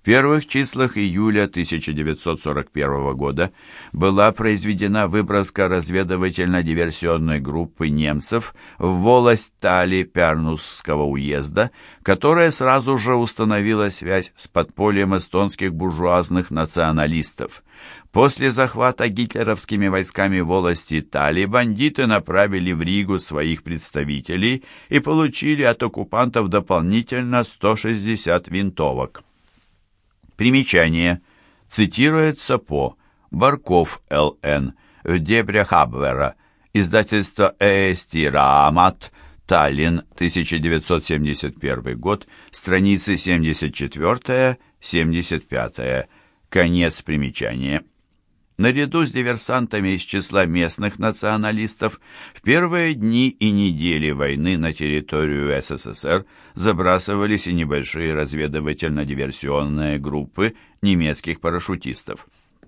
В первых числах июля 1941 года была произведена выброска разведывательно-диверсионной группы немцев в волость Тали Пярнусского уезда, которая сразу же установила связь с подпольем эстонских буржуазных националистов. После захвата гитлеровскими войсками волости Тали бандиты направили в Ригу своих представителей и получили от оккупантов дополнительно 160 винтовок. Примечание. Цитируется по Барков Л.Н. в дебрях Абвера. Издательство Эсти Раамат. Таллин, 1971 год. Страницы 74-75. Конец примечания. Наряду с диверсантами из числа местных националистов в первые дни и недели войны на территорию СССР забрасывались и небольшие разведывательно-диверсионные группы немецких парашютистов.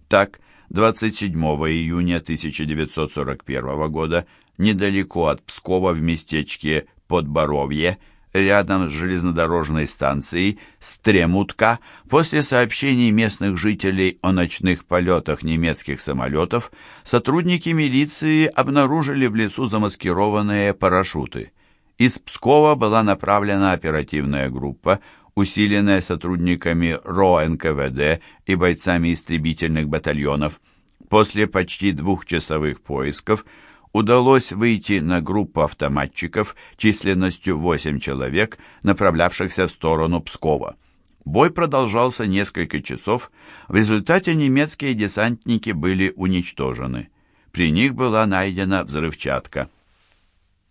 Так, 27 июня 1941 года недалеко от Пскова в местечке Подборовье – рядом с железнодорожной станцией Стремутка после сообщений местных жителей о ночных полетах немецких самолетов сотрудники милиции обнаружили в лесу замаскированные парашюты. Из Пскова была направлена оперативная группа, усиленная сотрудниками РО НКВД и бойцами истребительных батальонов. После почти двухчасовых поисков – удалось выйти на группу автоматчиков численностью 8 человек, направлявшихся в сторону Пскова. Бой продолжался несколько часов, в результате немецкие десантники были уничтожены. При них была найдена взрывчатка.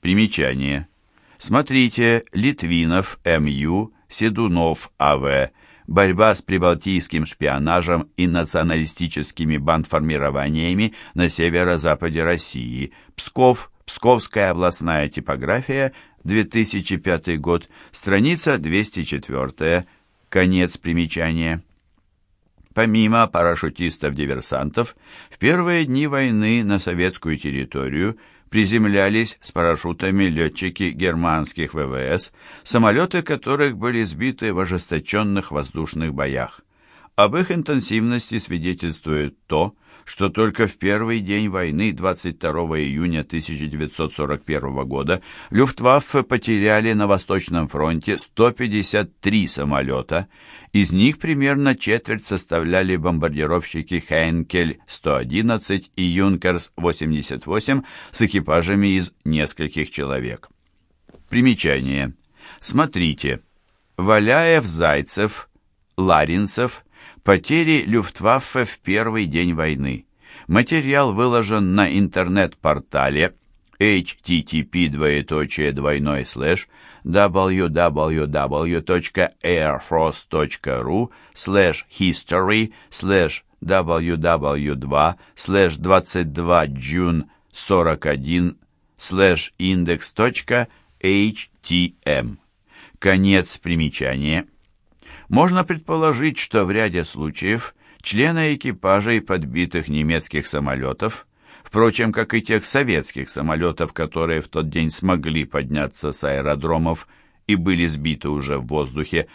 Примечание. Смотрите Литвинов М.Ю., Седунов А.В., борьба с прибалтийским шпионажем и националистическими бандформированиями на северо-западе России. Псков, Псковская областная типография, 2005 год, страница 204, конец примечания. Помимо парашютистов-диверсантов, в первые дни войны на советскую территорию приземлялись с парашютами летчики германских ВВС, самолеты которых были сбиты в ожесточенных воздушных боях. Об их интенсивности свидетельствует то, что только в первый день войны 22 июня 1941 года Люфтваффе потеряли на Восточном фронте 153 самолета, из них примерно четверть составляли бомбардировщики Хейнкель-111 и Юнкерс-88 с экипажами из нескольких человек. Примечание. Смотрите. Валяев-Зайцев, Ларинцев – Потери Люфтваффе в первый день войны. Материал выложен на интернет-портале http двоеточие двойной слэш www.airforce.ru slash history slash www2 slash 22 june 41 slash index.htm Конец примечания. Можно предположить, что в ряде случаев члены экипажей подбитых немецких самолетов, впрочем, как и тех советских самолетов, которые в тот день смогли подняться с аэродромов и были сбиты уже в воздухе,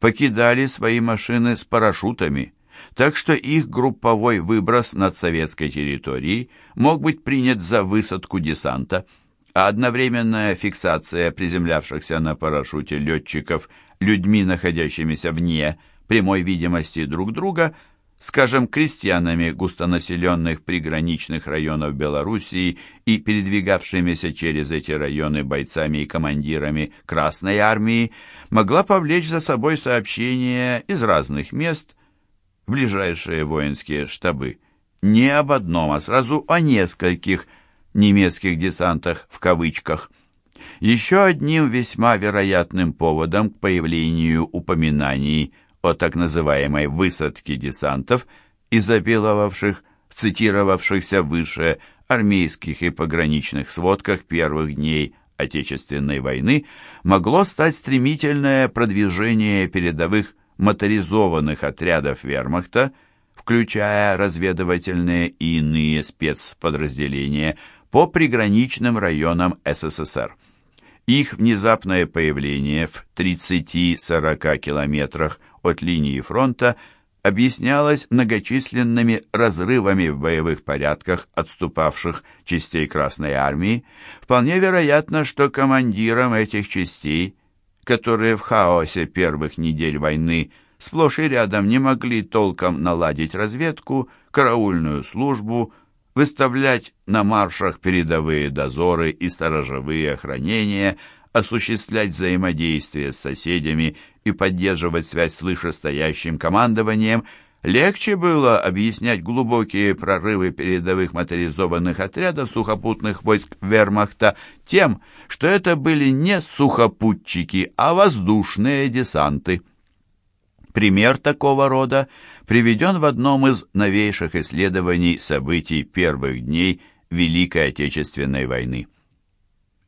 покидали свои машины с парашютами, так что их групповой выброс над советской территорией мог быть принят за высадку десанта, а одновременная фиксация приземлявшихся на парашюте летчиков – людьми, находящимися вне прямой видимости друг друга, скажем, крестьянами густонаселенных приграничных районов Белоруссии и передвигавшимися через эти районы бойцами и командирами Красной Армии, могла повлечь за собой сообщения из разных мест в ближайшие воинские штабы. Не об одном, а сразу о нескольких немецких десантах в кавычках – еще одним весьма вероятным поводом к появлению упоминаний о так называемой высадке десантов, изобиловавших в цитировавшихся выше армейских и пограничных сводках первых дней Отечественной войны, могло стать стремительное продвижение передовых моторизованных отрядов вермахта, включая разведывательные и иные спецподразделения по приграничным районам СССР. Их внезапное появление в 30-40 километрах от линии фронта объяснялось многочисленными разрывами в боевых порядках отступавших частей Красной Армии, вполне вероятно, что командирам этих частей, которые в хаосе первых недель войны сплошь и рядом не могли толком наладить разведку, караульную службу, выставлять на маршах передовые дозоры и сторожевые охранения, осуществлять взаимодействие с соседями и поддерживать связь с вышестоящим командованием, легче было объяснять глубокие прорывы передовых моторизованных отрядов сухопутных войск вермахта тем, что это были не сухопутчики, а воздушные десанты. Пример такого рода приведен в одном из новейших исследований событий первых дней Великой Отечественной войны.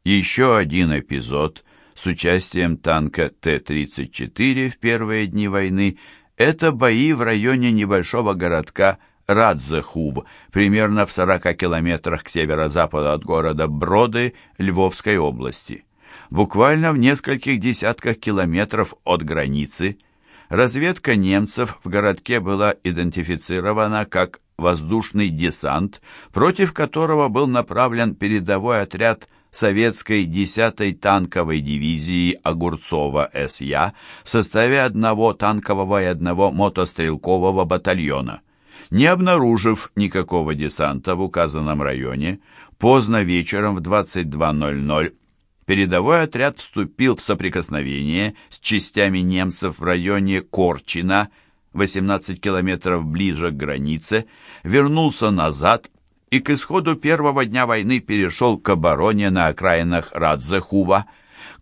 Еще один эпизод с участием танка Т-34 в первые дни войны – это бои в районе небольшого городка Радзехув, примерно в 40 километрах к северо-западу от города Броды Львовской области. Буквально в нескольких десятках километров от границы разведка немцев в городке была идентифицирована как воздушный десант, против которого был направлен передовой отряд советской 10-й танковой дивизии Огурцова СЯ в составе одного танкового и одного мотострелкового батальона. Не обнаружив никакого десанта в указанном районе, поздно вечером в 22.00 передовой отряд вступил в соприкосновение с частями немцев в районе Корчина, 18 километров ближе к границе, вернулся назад и к исходу первого дня войны перешел к обороне на окраинах Радзехува.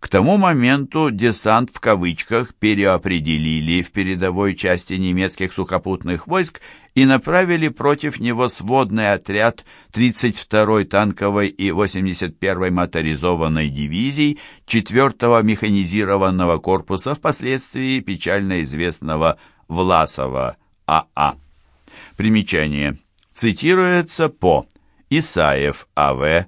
К тому моменту десант в кавычках переопределили в передовой части немецких сухопутных войск и направили против него сводный отряд 32-й танковой и 81-й моторизованной дивизий 4-го механизированного корпуса, впоследствии печально известного Власова АА. Примечание цитируется по Исаев А.В.,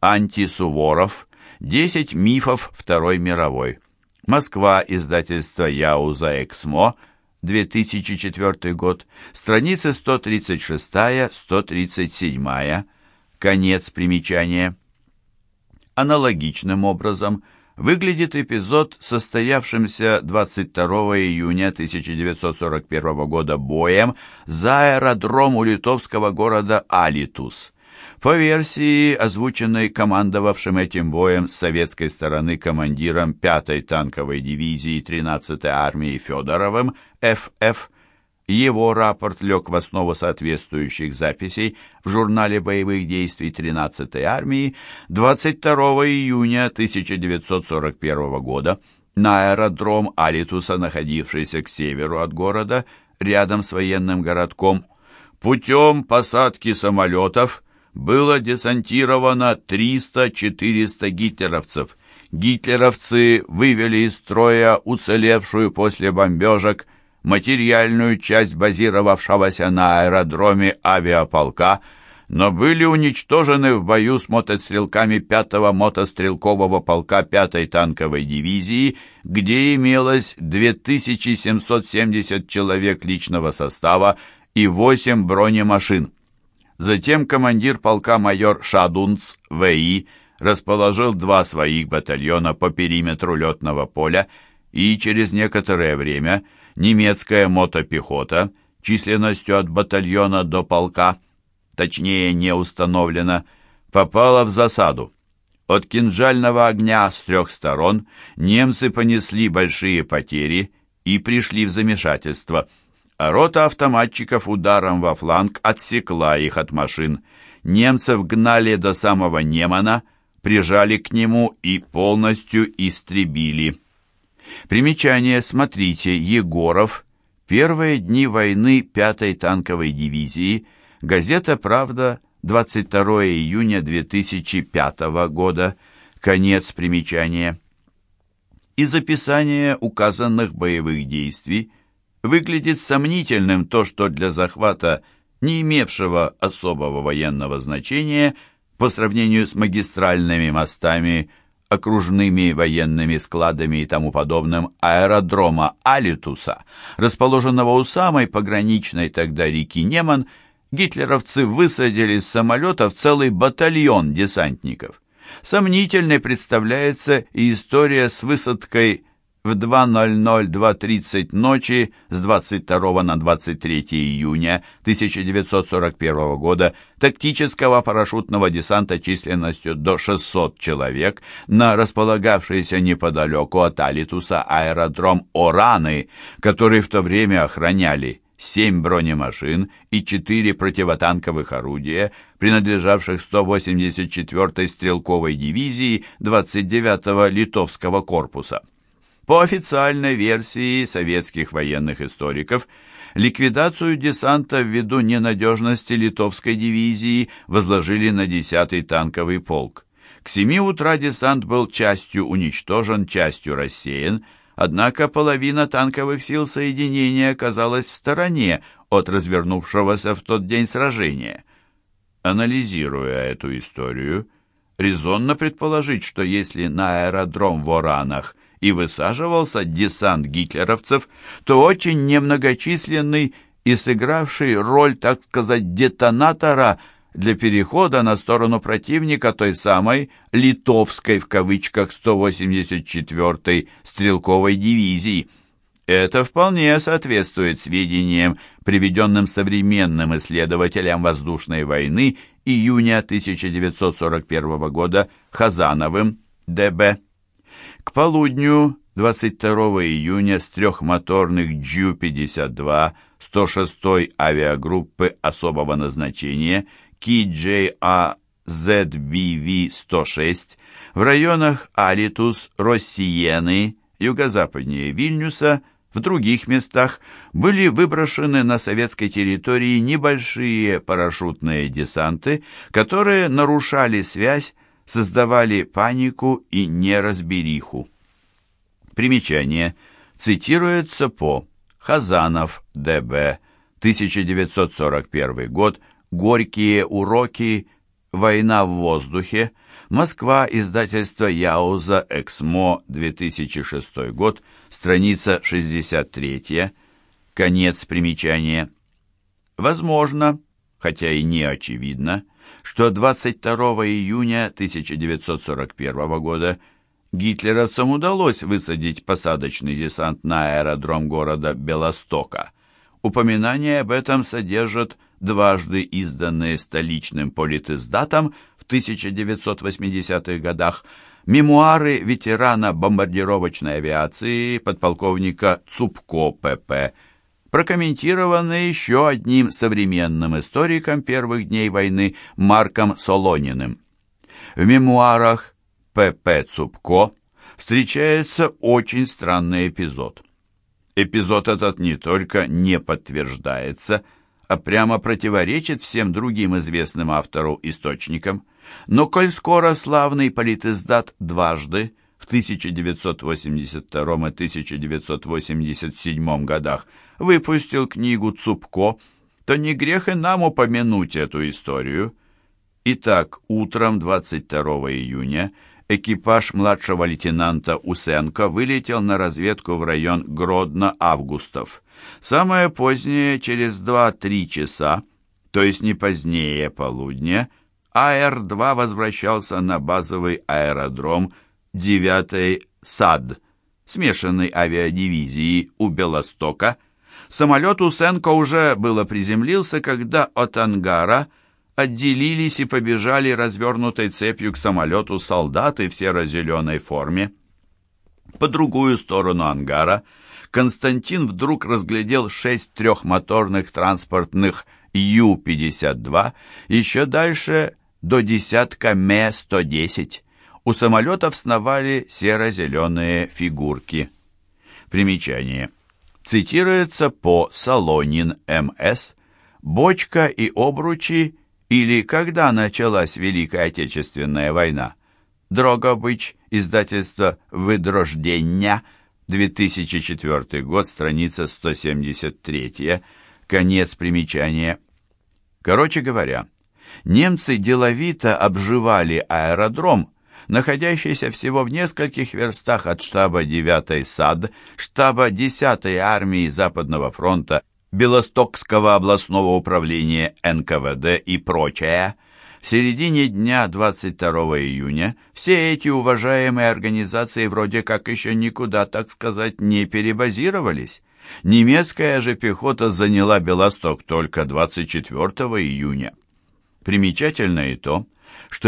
Антисуворов, «Десять мифов Второй мировой». Москва, издательство Яуза Эксмо, 2004 год, страницы 136-137, конец примечания. Аналогичным образом – выглядит эпизод, состоявшимся 22 июня 1941 года боем за аэродром у литовского города Алитус. По версии, озвученной командовавшим этим боем с советской стороны командиром 5-й танковой дивизии 13-й армии Федоровым, ФФ, его рапорт лег в основу соответствующих записей в журнале боевых действий 13-й армии 22 июня 1941 года на аэродром Алитуса, находившийся к северу от города, рядом с военным городком, путем посадки самолетов было десантировано 300-400 гитлеровцев. Гитлеровцы вывели из строя уцелевшую после бомбежек материальную часть базировавшегося на аэродроме авиаполка, но были уничтожены в бою с мотострелками 5-го мотострелкового полка 5-й танковой дивизии, где имелось 2770 человек личного состава и 8 бронемашин. Затем командир полка майор Шадунц В.И. расположил два своих батальона по периметру летного поля и через некоторое время – немецкая мотопехота численностью от батальона до полка, точнее не установлено, попала в засаду. От кинжального огня с трех сторон немцы понесли большие потери и пришли в замешательство, а рота автоматчиков ударом во фланг отсекла их от машин. Немцев гнали до самого Немана, прижали к нему и полностью истребили. Примечание, смотрите, Егоров, первые дни войны 5-й танковой дивизии, газета «Правда», 22 июня 2005 года, конец примечания. Из описания указанных боевых действий выглядит сомнительным то, что для захвата, не имевшего особого военного значения, по сравнению с магистральными мостами окружными военными складами и тому подобным аэродрома Алитуса, расположенного у самой пограничной тогда реки Неман, гитлеровцы высадили с самолетов целый батальон десантников. Сомнительной представляется и история с высадкой в 2.00-2.30 ночи с 22 на 23 июня 1941 года тактического парашютного десанта численностью до 600 человек на располагавшийся неподалеку от Алитуса аэродром Ораны, который в то время охраняли 7 бронемашин и 4 противотанковых орудия, принадлежавших 184-й стрелковой дивизии 29-го литовского корпуса. По официальной версии советских военных историков, ликвидацию десанта ввиду ненадежности литовской дивизии возложили на 10-й танковый полк. К 7 утра десант был частью уничтожен, частью рассеян, однако половина танковых сил соединения оказалась в стороне от развернувшегося в тот день сражения. Анализируя эту историю, резонно предположить, что если на аэродром в Оранах и высаживался десант гитлеровцев, то очень немногочисленный и сыгравший роль, так сказать, детонатора для перехода на сторону противника той самой «литовской» в кавычках 184-й стрелковой дивизии. Это вполне соответствует сведениям, приведенным современным исследователям воздушной войны июня 1941 года Хазановым, Д.Б. К полудню 22 июня с трехмоторных Ju-52 106-й авиагруппы особого назначения KJA-ZBV-106 в районах Алитус, Россиены, юго-западнее Вильнюса, в других местах были выброшены на советской территории небольшие парашютные десанты, которые нарушали связь создавали панику и неразбериху. Примечание. Цитируется по Хазанов, Д.Б., 1941 год, «Горькие уроки», «Война в воздухе», Москва, издательство Яуза, Эксмо, 2006 год, страница 63, конец примечания. Возможно, хотя и не очевидно, что 22 июня 1941 года гитлеровцам удалось высадить посадочный десант на аэродром города Белостока. Упоминания об этом содержат дважды изданные столичным политиздатом в 1980-х годах мемуары ветерана бомбардировочной авиации подполковника Цупко П.П., прокомментированы еще одним современным историком первых дней войны Марком Солониным. В мемуарах П.П. Цупко встречается очень странный эпизод. Эпизод этот не только не подтверждается, а прямо противоречит всем другим известным автору источникам. Но коль скоро славный политиздат дважды, в 1982 и 1987 годах, выпустил книгу Цупко, то не грех и нам упомянуть эту историю. Итак, утром 22 июня экипаж младшего лейтенанта Усенко вылетел на разведку в район Гродно-Августов. Самое позднее, через 2-3 часа, то есть не позднее полудня, АР-2 возвращался на базовый аэродром 9-й САД, смешанной авиадивизии у Белостока, Самолет Усенко уже было приземлился, когда от ангара отделились и побежали развернутой цепью к самолету солдаты в серо-зеленой форме. По другую сторону ангара Константин вдруг разглядел шесть трехмоторных транспортных Ю-52, еще дальше до десятка Ме-110. У самолетов сновали серо-зеленые фигурки. Примечание цитируется по Солонин М.С. «Бочка и обручи» или «Когда началась Великая Отечественная война?» Дрогобыч, издательство «Выдрождення», 2004 год, страница 173, конец примечания. Короче говоря, немцы деловито обживали аэродром, находящийся всего в нескольких верстах от штаба 9-й САД, штаба 10-й армии Западного фронта, Белостокского областного управления НКВД и прочее, в середине дня 22 июня все эти уважаемые организации вроде как еще никуда, так сказать, не перебазировались. Немецкая же пехота заняла Белосток только 24 июня. Примечательно и то, что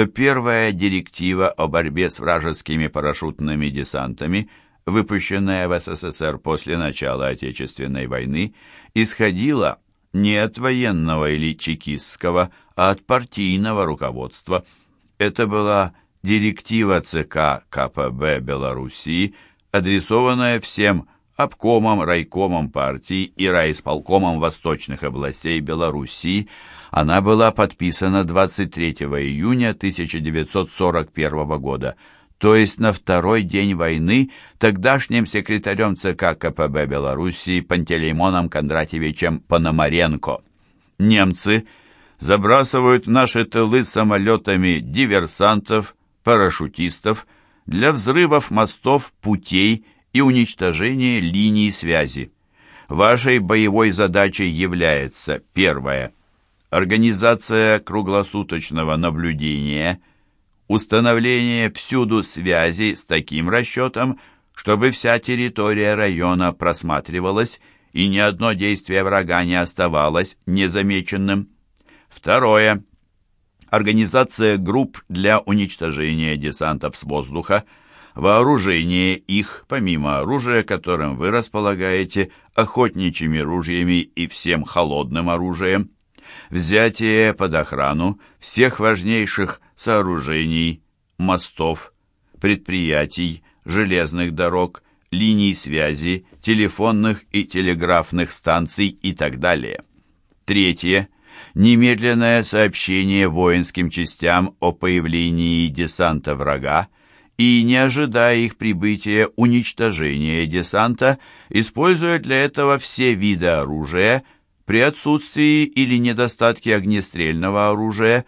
первая директива о борьбе с вражескими парашютными десантами, выпущенная в СССР после начала Отечественной войны, исходила не от военного или чекистского, а от партийного руководства. Это была директива ЦК КПБ Белоруссии, адресованная всем обкомам, райкомам партии и райисполкомам восточных областей Белоруссии. Она была подписана 23 июня 1941 года, то есть на второй день войны тогдашним секретарем ЦК КПБ Белоруссии Пантелеймоном Кондратьевичем Пономаренко. Немцы забрасывают наши тылы самолетами диверсантов, парашютистов для взрывов мостов, путей и уничтожения линий связи. Вашей боевой задачей является первое – организация круглосуточного наблюдения, установление всюду связи с таким расчетом, чтобы вся территория района просматривалась и ни одно действие врага не оставалось незамеченным. Второе. Организация групп для уничтожения десантов с воздуха – вооружение их, помимо оружия, которым вы располагаете, охотничьими ружьями и всем холодным оружием, взятие под охрану всех важнейших сооружений, мостов, предприятий, железных дорог, линий связи, телефонных и телеграфных станций и так далее. Третье. Немедленное сообщение воинским частям о появлении десанта врага, и, не ожидая их прибытия, уничтожения десанта, используя для этого все виды оружия, при отсутствии или недостатке огнестрельного оружия,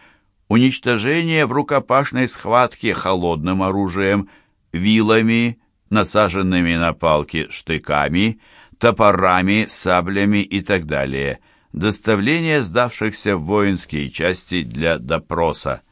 уничтожение в рукопашной схватке холодным оружием, вилами, насаженными на палки штыками, топорами, саблями и так далее, доставление сдавшихся в воинские части для допроса.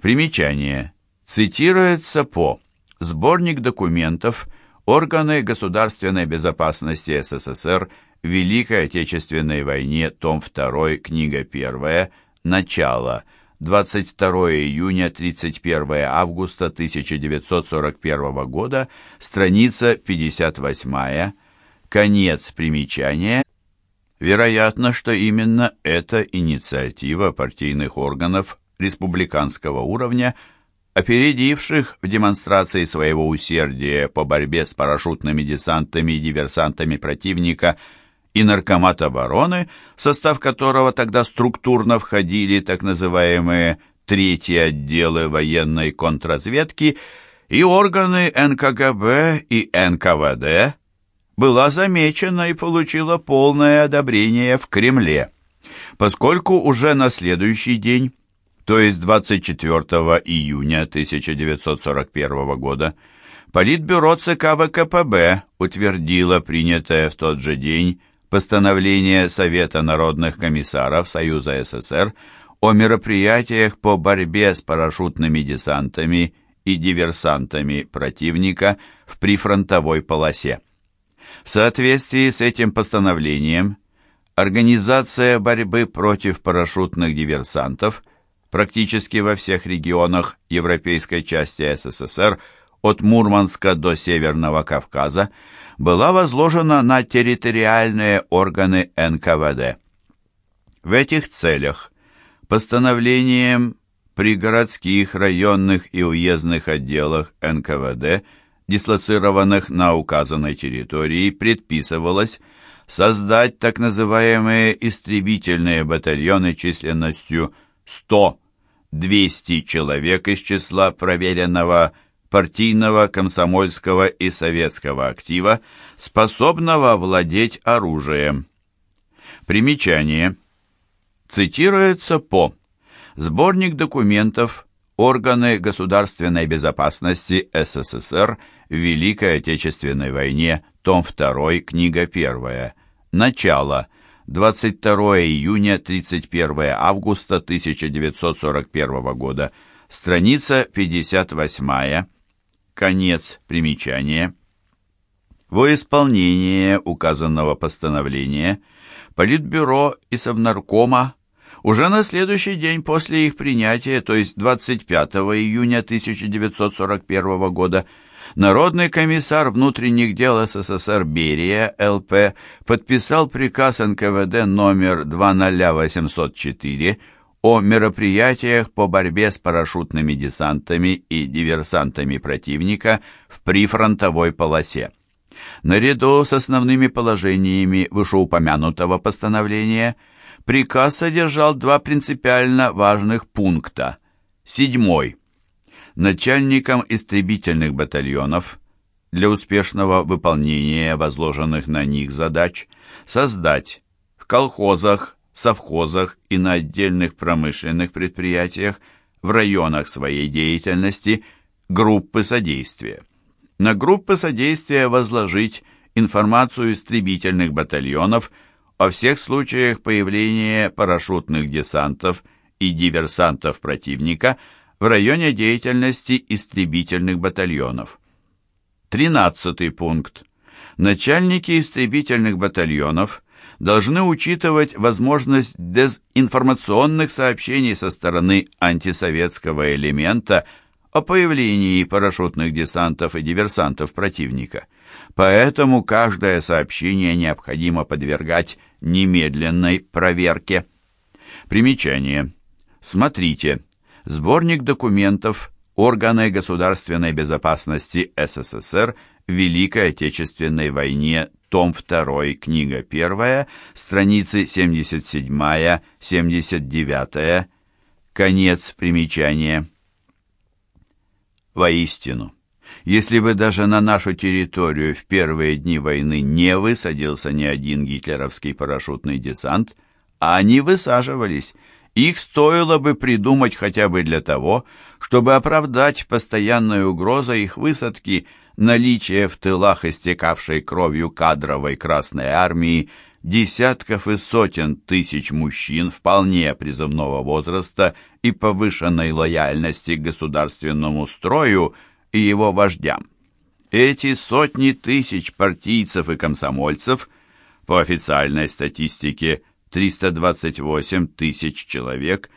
Примечание – Цитируется по Сборник документов Органы государственной безопасности СССР Великой Отечественной войне, том 2, книга 1, начало, 22 июня 31 августа 1941 года, страница 58, конец примечания. Вероятно, что именно эта инициатива партийных органов республиканского уровня – опередивших в демонстрации своего усердия по борьбе с парашютными десантами и диверсантами противника и наркомат обороны, в состав которого тогда структурно входили так называемые третьи отделы военной контрразведки и органы НКГБ и НКВД, была замечена и получила полное одобрение в Кремле, поскольку уже на следующий день то есть 24 июня 1941 года, Политбюро ЦК ВКПБ утвердило принятое в тот же день постановление Совета народных комиссаров Союза СССр о мероприятиях по борьбе с парашютными десантами и диверсантами противника в прифронтовой полосе. В соответствии с этим постановлением, Организация борьбы против парашютных диверсантов – практически во всех регионах европейской части СССР от Мурманска до Северного Кавказа была возложена на территориальные органы НКВД. В этих целях постановлением при городских, районных и уездных отделах НКВД, дислоцированных на указанной территории, предписывалось создать так называемые истребительные батальоны численностью 100 200 человек из числа проверенного партийного, комсомольского и советского актива, способного владеть оружием. Примечание. Цитируется по Сборник документов Органы государственной безопасности СССР в Великой Отечественной войне, том 2, книга 1. Начало. 22 июня 31 августа 1941 года. Страница 58. Конец примечания. Во исполнение указанного постановления Политбюро и Совнаркома уже на следующий день после их принятия, то есть 25 июня 1941 года, Народный комиссар внутренних дел СССР Берия, ЛП, подписал приказ НКВД номер 20804 о мероприятиях по борьбе с парашютными десантами и диверсантами противника в прифронтовой полосе. Наряду с основными положениями вышеупомянутого постановления приказ содержал два принципиально важных пункта. Седьмой. Начальникам истребительных батальонов для успешного выполнения возложенных на них задач создать в колхозах, совхозах и на отдельных промышленных предприятиях в районах своей деятельности группы содействия. На группы содействия возложить информацию истребительных батальонов о всех случаях появления парашютных десантов и диверсантов противника в районе деятельности истребительных батальонов. 13 пункт. Начальники истребительных батальонов должны учитывать возможность дезинформационных сообщений со стороны антисоветского элемента – о появлении парашютных десантов и диверсантов противника. Поэтому каждое сообщение необходимо подвергать немедленной проверке. Примечание. Смотрите. Сборник документов Органы государственной безопасности СССР в Великой Отечественной войне, том 2, книга 1, страницы 77-79, конец примечания. Воистину, если бы даже на нашу территорию в первые дни войны не высадился ни один гитлеровский парашютный десант, а они высаживались, их стоило бы придумать хотя бы для того, чтобы оправдать постоянной угрозой их высадки наличие в тылах истекавшей кровью кадровой Красной Армии десятков и сотен тысяч мужчин вполне призывного возраста и повышенной лояльности к государственному строю и его вождям. Эти сотни тысяч партийцев и комсомольцев, по официальной статистике 328 тысяч человек,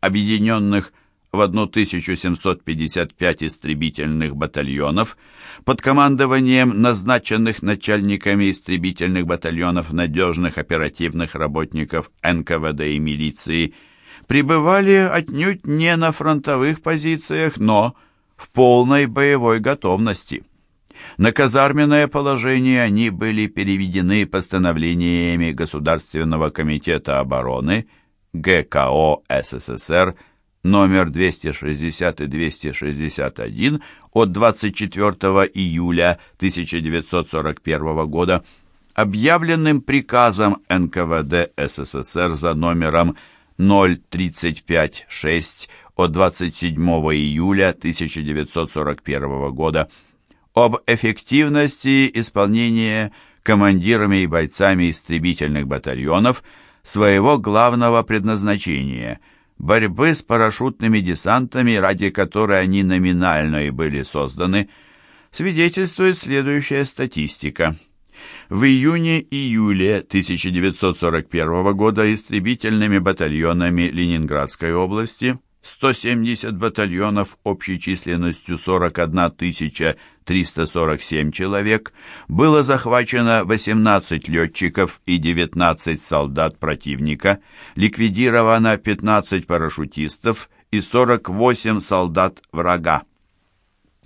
объединенных в 1755 истребительных батальонов под командованием назначенных начальниками истребительных батальонов надежных оперативных работников НКВД и милиции пребывали отнюдь не на фронтовых позициях, но в полной боевой готовности. На казарменное положение они были переведены постановлениями Государственного комитета обороны ГКО СССР номер 260 и 261 от 24 июля 1941 года, объявленным приказом НКВД СССР за номером 0356 от 27 июля 1941 года об эффективности исполнения командирами и бойцами истребительных батальонов своего главного предназначения – борьбы с парашютными десантами, ради которой они номинально и были созданы, свидетельствует следующая статистика. В июне-июле 1941 года истребительными батальонами Ленинградской области 170 батальонов общей численностью 41 347 человек, было захвачено 18 летчиков и 19 солдат противника, ликвидировано 15 парашютистов и 48 солдат врага.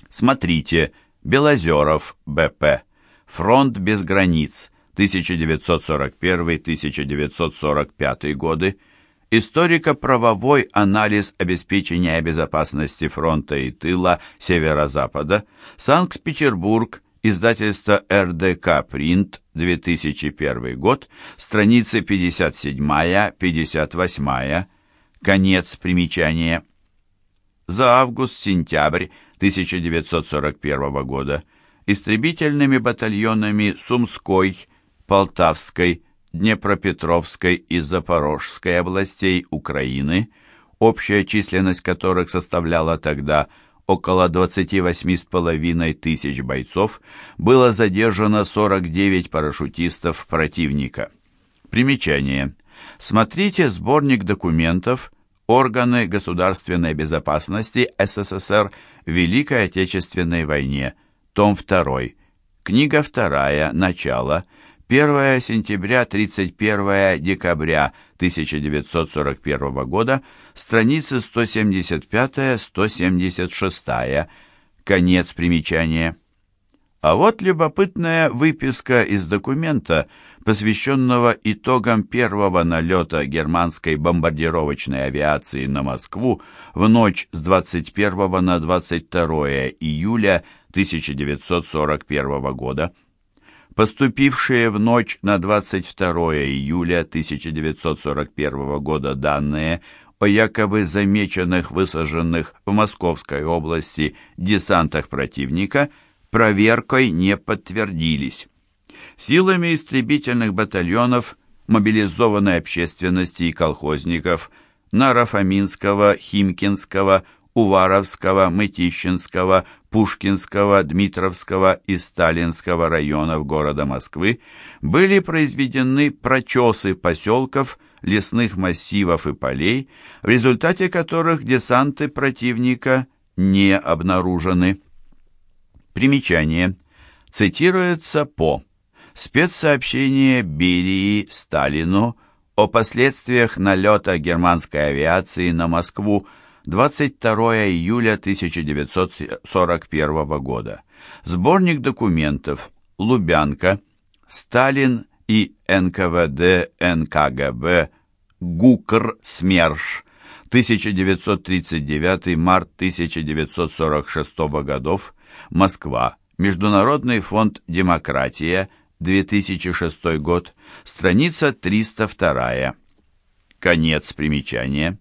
Смотрите, Белозеров, БП, Фронт без границ, 1941-1945 годы, Историко-правовой анализ обеспечения безопасности фронта и тыла Северо-Запада, Санкт-Петербург, издательство РДК Принт, 2001 год, страницы 57-58, конец примечания. за август-сентябрь 1941 года. Истребительными батальонами Сумской, Полтавской, Днепропетровской и Запорожской областей Украины, общая численность которых составляла тогда около 28,5 тысяч бойцов, было задержано 49 парашютистов противника. Примечание. Смотрите сборник документов «Органы государственной безопасности СССР в Великой Отечественной войне», том 2, книга 2, начало, 1 сентября 31 декабря 1941 года, страницы 175-176, конец примечания. А вот любопытная выписка из документа, посвященного итогам первого налета германской бомбардировочной авиации на Москву в ночь с 21 на 22 июля 1941 года. Поступившие в ночь на 22 июля 1941 года данные о якобы замеченных высаженных в Московской области десантах противника проверкой не подтвердились. Силами истребительных батальонов мобилизованной общественности и колхозников Нарафаминского, Химкинского, Уваровского, Мытищинского, Пушкинского, Дмитровского и Сталинского районов города Москвы были произведены прочесы поселков, лесных массивов и полей, в результате которых десанты противника не обнаружены. Примечание. Цитируется по спецсообщение Берии Сталину о последствиях налета германской авиации на Москву 22 июля 1941 года. Сборник документов Лубянка, Сталин и НКВД НКГБ ГУКР СМЕРШ 1939 март 1946 годов Москва Международный фонд «Демократия», 2006 год, страница 302. Конец примечания.